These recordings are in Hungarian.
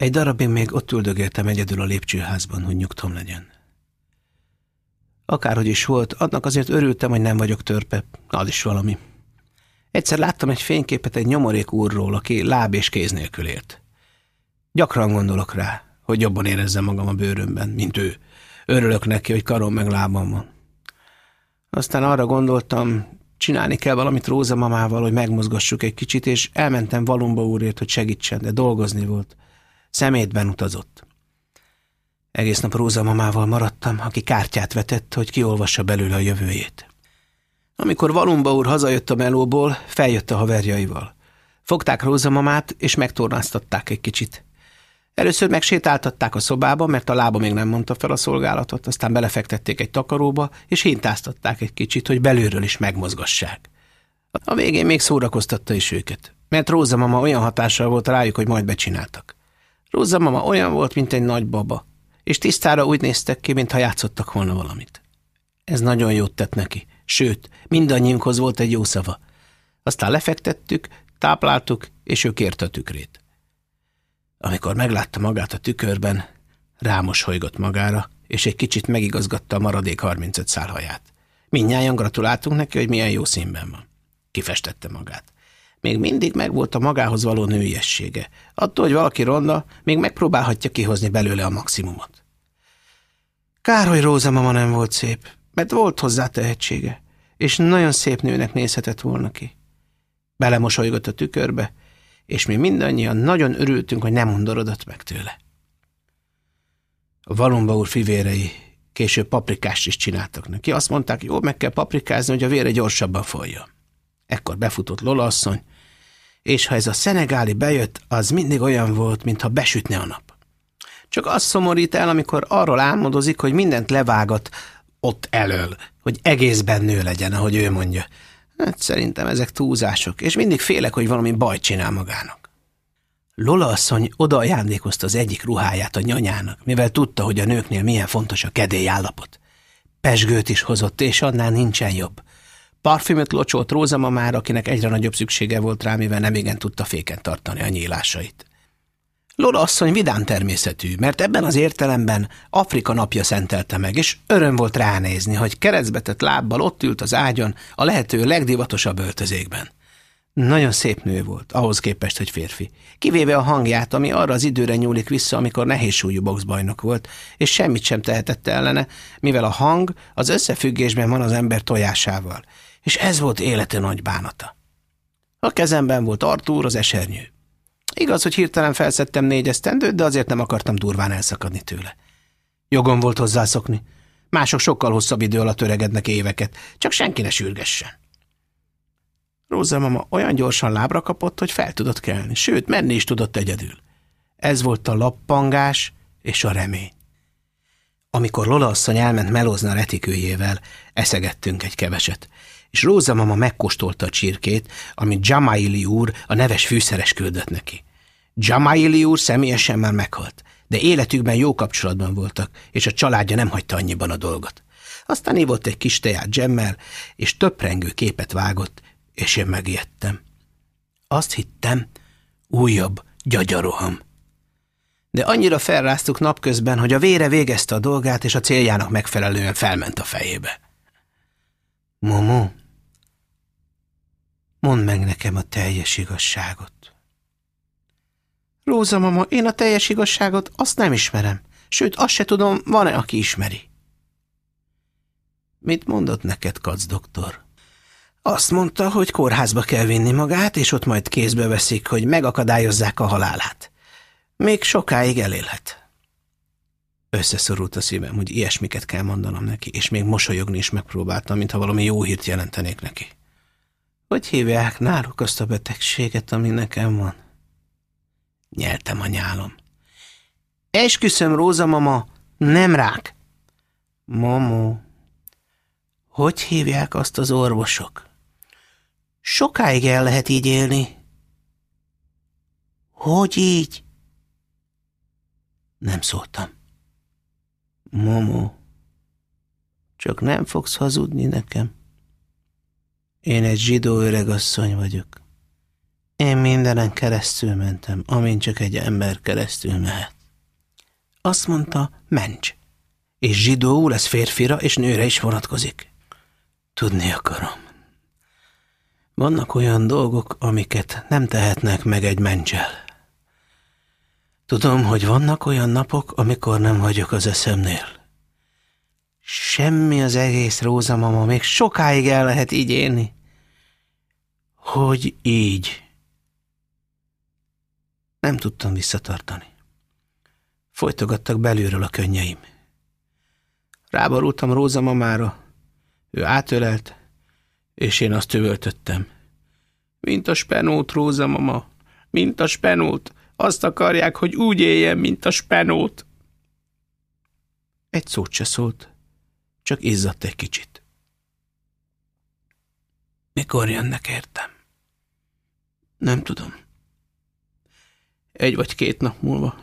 Egy darabig még ott üldögéltem egyedül a lépcsőházban, hogy nyugtom legyen. Akárhogy is volt, annak azért örültem, hogy nem vagyok törpe, az is valami. Egyszer láttam egy fényképet egy nyomorék úrról, aki láb és kéz nélkül élt. Gyakran gondolok rá, hogy jobban érezzem magam a bőrömben, mint ő. Örülök neki, hogy karom meg lábam van. Aztán arra gondoltam, csinálni kell valamit Róza mamával, hogy megmozgassuk egy kicsit, és elmentem Valumba úrért, hogy segítsen, de dolgozni volt. Szemétben utazott. Egész nap Róza mamával maradtam, aki kártyát vetett, hogy kiolvassa belőle a jövőjét. Amikor Valumba úr hazajött a melóból, feljött a haverjaival. Fogták Róza mamát, és megtornáztatták egy kicsit. Először megsétáltatták a szobába, mert a lába még nem mondta fel a szolgálatot, aztán belefektették egy takaróba, és hintáztatták egy kicsit, hogy belülről is megmozgassák. A végén még szórakoztatta is őket, mert Róza mama olyan hatással volt rájuk, hogy majd becsináltak. Róza mama olyan volt, mint egy nagy baba, és tisztára úgy néztek ki, mintha játszottak volna valamit. Ez nagyon jót tett neki, sőt, mindannyiunkhoz volt egy jó szava. Aztán lefektettük, tápláltuk, és ő kérte a tükrét. Amikor meglátta magát a tükörben, rámosolygott magára, és egy kicsit megigazgatta a maradék 35 szálhaját. Mindnyájan gratuláltunk neki, hogy milyen jó színben van. Kifestette magát. Még mindig megvolt a magához való nőiessége. Attól, hogy valaki ronda, még megpróbálhatja kihozni belőle a maximumot. Kár, hogy Róza mama nem volt szép, mert volt hozzá tehetsége, és nagyon szép nőnek nézhetett volna ki. Belemosolygott a tükörbe, és mi mindannyian nagyon örültünk, hogy nem undorodott meg tőle. A Valomba úr fivérei később paprikást is csináltak neki. Azt mondták, jó, meg kell paprikázni, hogy a vére gyorsabban folyjon. Ekkor befutott Lola asszony, és ha ez a szenegáli bejött, az mindig olyan volt, mintha besütne a nap. Csak az szomorít el, amikor arról álmodozik, hogy mindent levágat ott elől, hogy egészben nő legyen, ahogy ő mondja. Hát szerintem ezek túlzások, és mindig félek, hogy valami bajt csinál magának. Lola asszony oda ajándékozta az egyik ruháját a nyanyának, mivel tudta, hogy a nőknél milyen fontos a kedély állapot. Pesgőt is hozott, és annál nincsen jobb. Parfümöt locsolt Róza már, akinek egyre nagyobb szüksége volt rá, mivel nem igen tudta féken tartani a nyílásait. Lola asszony vidám természetű, mert ebben az értelemben Afrika napja szentelte meg, és öröm volt ránézni, hogy keresztbetett lábbal ott ült az ágyon a lehető legdivatosabb öltözékben. Nagyon szép nő volt, ahhoz képest, hogy férfi. Kivéve a hangját, ami arra az időre nyúlik vissza, amikor nehézsúlyú boxbajnok volt, és semmit sem tehetett ellene, mivel a hang az összefüggésben van az ember tojásával, és ez volt élete nagy bánata. A kezemben volt Artúr, az esernyő. Igaz, hogy hirtelen felszettem négy esztendőt, de azért nem akartam durván elszakadni tőle. Jogom volt hozzászokni. Mások sokkal hosszabb idő alatt öregednek éveket, csak senki ne sürgessen. Róza mama olyan gyorsan lábra kapott, hogy fel tudott kelni, sőt, menni is tudott egyedül. Ez volt a lappangás és a remény. Amikor Lola asszony elment melózni a retikőjével, eszegettünk egy keveset, és Róza mama megkóstolta a csirkét, amit Jamaili úr, a neves fűszeres küldött neki. Jamaili úr személyesen már meghalt, de életükben jó kapcsolatban voltak, és a családja nem hagyta annyiban a dolgot. Aztán ívott egy kis teát Jemmel, és töprengő képet vágott, és én megijedtem. Azt hittem, újabb gyagyaroham. De annyira felráztuk napközben, hogy a vére végezte a dolgát, és a céljának megfelelően felment a fejébe. Momo, mondd meg nekem a teljes igazságot. Róza mama, én a teljes igazságot azt nem ismerem. Sőt, azt se tudom, van-e, aki ismeri. Mit mondott neked, kac doktor? Azt mondta, hogy kórházba kell vinni magát, és ott majd kézbe veszik, hogy megakadályozzák a halálát. Még sokáig elélhet. Összeszorult a szívem, hogy ilyesmiket kell mondanom neki, és még mosolyogni is megpróbáltam, mintha valami jó hírt jelentenék neki. Hogy hívják náluk azt a betegséget, ami nekem van? Nyeltem a nyálom. Esküszöm, Róza mama, nem rák. Mamó, hogy hívják azt az orvosok? Sokáig el lehet így élni. Hogy így? Nem szóltam. Momó, csak nem fogsz hazudni nekem. Én egy zsidó öregasszony vagyok. Én mindenen keresztül mentem, amin csak egy ember keresztül mehet. Azt mondta, mencs. És zsidóul ez férfira és nőre is vonatkozik. Tudni akarom. Vannak olyan dolgok, amiket nem tehetnek meg egy mencsel. Tudom, hogy vannak olyan napok, amikor nem vagyok az eszemnél. Semmi az egész rózamama, még sokáig el lehet így élni. Hogy így? Nem tudtam visszatartani. Folytogattak belülről a könnyeim. Ráborultam Róza mamára, ő átölelt, és én azt övöltöttem. Mint a spenót, Róza mama, mint a spenót, azt akarják, hogy úgy éljen, mint a spenót. Egy szót se szólt, csak izzadt egy kicsit. Mikor jönnek értem? Nem tudom. Egy vagy két nap múlva.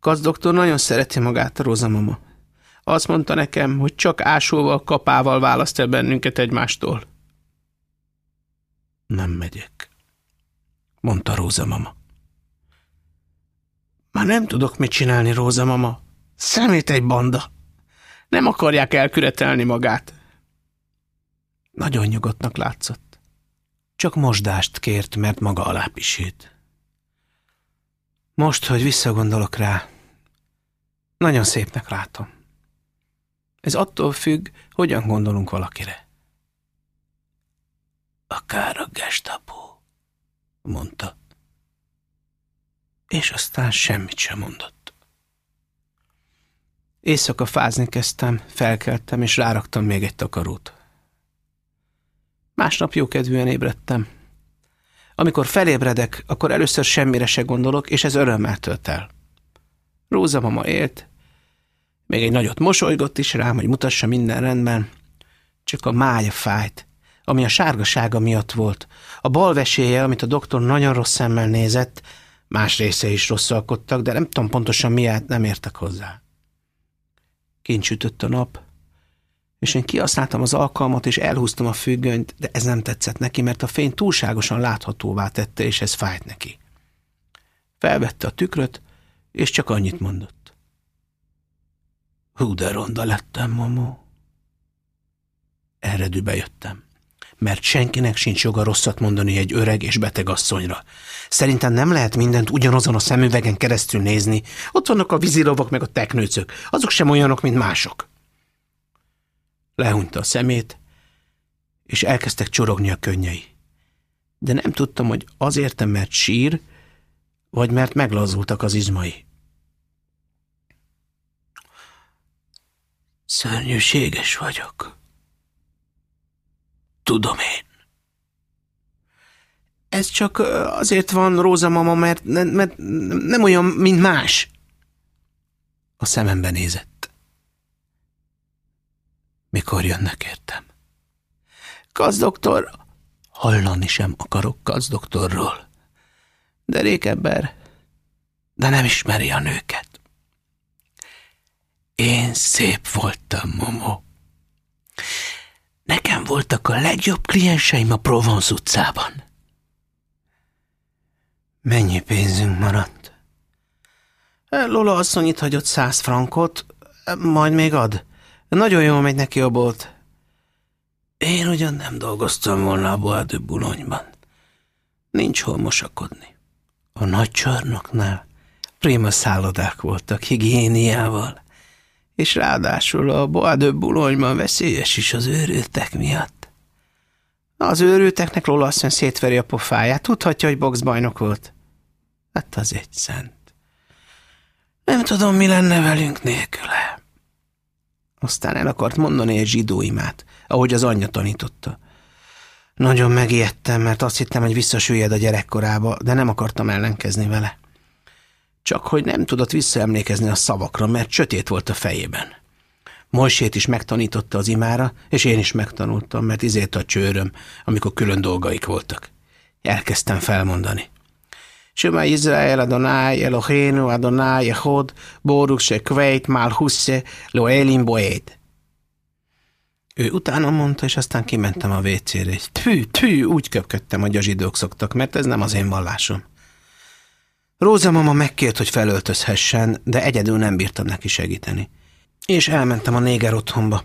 Kasz doktor nagyon szereti magát a rozamama. Azt mondta nekem, hogy csak ásóval, kapával választ el bennünket egymástól. Nem megyek, mondta Róza mama. Már nem tudok mit csinálni, Róza mama. Szemét egy banda. Nem akarják elküretelni magát. Nagyon nyugodtnak látszott. Csak mosdást kért, mert maga alá pisít. Most, hogy visszagondolok rá, nagyon szépnek látom. Ez attól függ, hogyan gondolunk valakire. Akár a gestapo, mondta. És aztán semmit sem mondott. Éjszaka fázni kezdtem, felkeltem, és ráraktam még egy takarót. Másnap jókedvűen ébredtem. Amikor felébredek, akkor először semmire se gondolok, és ez örömmel tölt el. Róza mama élt, még egy nagyot mosolygott is rám, hogy mutassa minden rendben. Csak a mája fájt, ami a sárgasága miatt volt. A bal veséje, amit a doktor nagyon rossz szemmel nézett, más része is rosszalkodtak, de nem tudom pontosan miért nem értek hozzá. Kint sütött a nap, és én kihasználtam az alkalmat, és elhúztam a függönyt, de ez nem tetszett neki, mert a fény túlságosan láthatóvá tette, és ez fájt neki. Felvette a tükröt, és csak annyit mondott. Hú, de ronda lettem, mamó. Erre jöttem. Mert senkinek sincs joga rosszat mondani egy öreg és beteg asszonyra. Szerintem nem lehet mindent ugyanazon a szemüvegen keresztül nézni. Ott vannak a vízilovak meg a teknőcök. Azok sem olyanok, mint mások. Lehunta a szemét, és elkezdtek csorogni a könnyei. De nem tudtam, hogy azért, mert sír, vagy mert meglazultak az izmai. Szörnyűséges vagyok. Tudom én. Ez csak azért van, Róza mama, mert, mert nem olyan, mint más. A szemembe nézett. Mikor jönnek értem? Kazdoktor, hallani sem akarok kazdoktorról. De rékebber, de nem ismeri a nőket. Én szép voltam, Momo. Nekem voltak a legjobb klienseim a Provence utcában. Mennyi pénzünk maradt? Lola asszony itt hagyott száz frankot, majd még ad. Nagyon jól megy neki a bolt. Én ugyan nem dolgoztam volna a Bois de Boulogne-ban. Nincs hol mosakodni. A nagy csarnoknál prima szállodák voltak higiéniával és ráadásul a Bois de Boulogne-ban veszélyes is az őrültek miatt. Az őrülteknek Lola szétveri a pofáját, tudhatja, hogy boxbajnok volt. Hát az egy szent. Nem tudom, mi lenne velünk nélküle. Aztán el akart mondani egy zsidó imát, ahogy az anyja tanította. Nagyon megijedtem, mert azt hittem, hogy visszasüllyed a gyerekkorába, de nem akartam ellenkezni vele csak hogy nem tudott visszaemlékezni a szavakra, mert sötét volt a fejében. Mojsét is megtanította az imára, és én is megtanultam, mert izét a csőröm, amikor külön dolgaik voltak. Elkezdtem felmondani. Shema Izrael Adonai Elohénu Adonai Echod Boruk se Kveit Mal Husse Lo Elim Boed. Ő utána mondta, és aztán kimentem a vécére, tű, tű, úgy köpködtem, hogy a zsidók szoktak, mert ez nem az én vallásom. Róza mama megkért, hogy felöltözhessen, de egyedül nem bírtam neki segíteni. És elmentem a néger otthonba.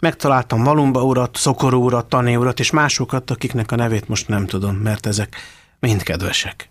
Megtaláltam Malumba urat, Szokorú urat, Tané urat és másokat, akiknek a nevét most nem tudom, mert ezek mind kedvesek.